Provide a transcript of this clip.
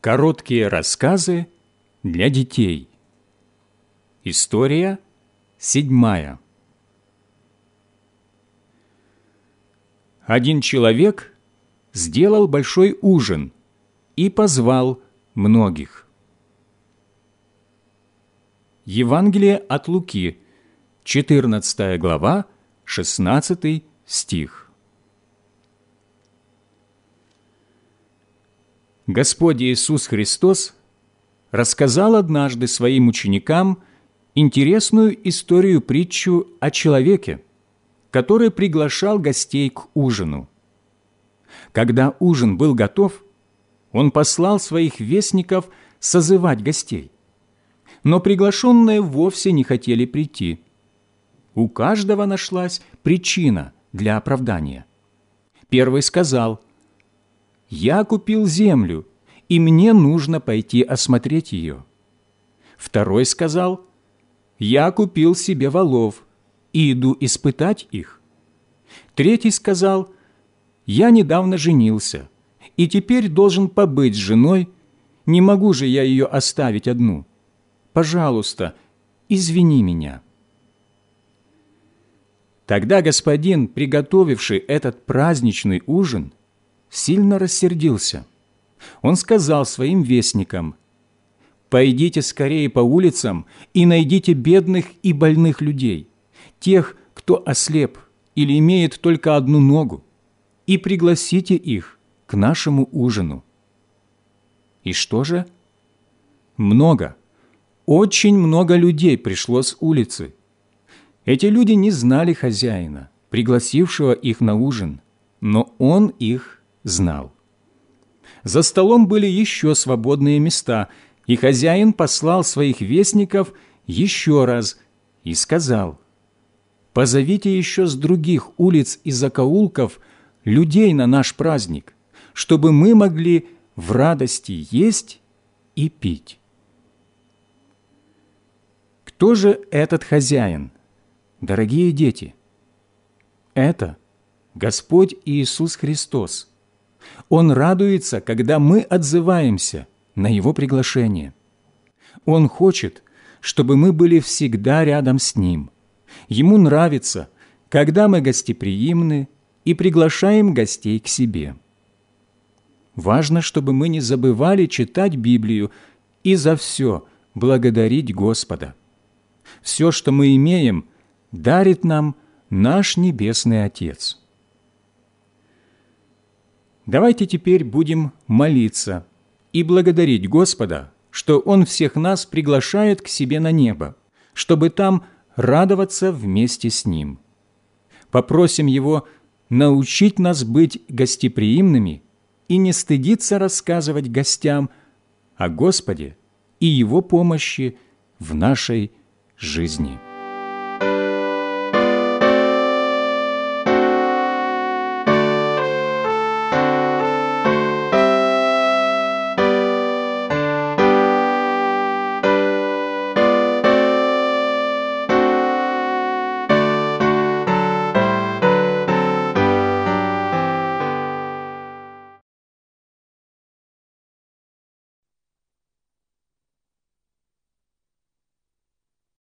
Короткие рассказы для детей. История седьмая. Один человек сделал большой ужин и позвал многих. Евангелие от Луки, 14 глава, 16 стих. Господь Иисус Христос рассказал однажды своим ученикам интересную историю-притчу о человеке, который приглашал гостей к ужину. Когда ужин был готов, он послал своих вестников созывать гостей. Но приглашенные вовсе не хотели прийти. У каждого нашлась причина для оправдания. Первый сказал – «Я купил землю, и мне нужно пойти осмотреть ее». Второй сказал, «Я купил себе волов и иду испытать их». Третий сказал, «Я недавно женился, и теперь должен побыть с женой, не могу же я ее оставить одну. Пожалуйста, извини меня». Тогда господин, приготовивший этот праздничный ужин, сильно рассердился. Он сказал своим вестникам, «Пойдите скорее по улицам и найдите бедных и больных людей, тех, кто ослеп или имеет только одну ногу, и пригласите их к нашему ужину». И что же? Много, очень много людей пришло с улицы. Эти люди не знали хозяина, пригласившего их на ужин, но он их знал. За столом были еще свободные места, и хозяин послал своих вестников еще раз и сказал, «Позовите еще с других улиц и закоулков людей на наш праздник, чтобы мы могли в радости есть и пить». Кто же этот хозяин, дорогие дети? Это Господь Иисус Христос – он радуется, когда мы отзываемся на Его приглашение. Он хочет, чтобы мы были всегда рядом с Ним. Ему нравится, когда мы гостеприимны и приглашаем гостей к себе. Важно, чтобы мы не забывали читать Библию и за все благодарить Господа. Все, что мы имеем, дарит нам наш Небесный Отец. Давайте теперь будем молиться и благодарить Господа, что Он всех нас приглашает к себе на небо, чтобы там радоваться вместе с Ним. Попросим Его научить нас быть гостеприимными и не стыдиться рассказывать гостям о Господе и Его помощи в нашей жизни.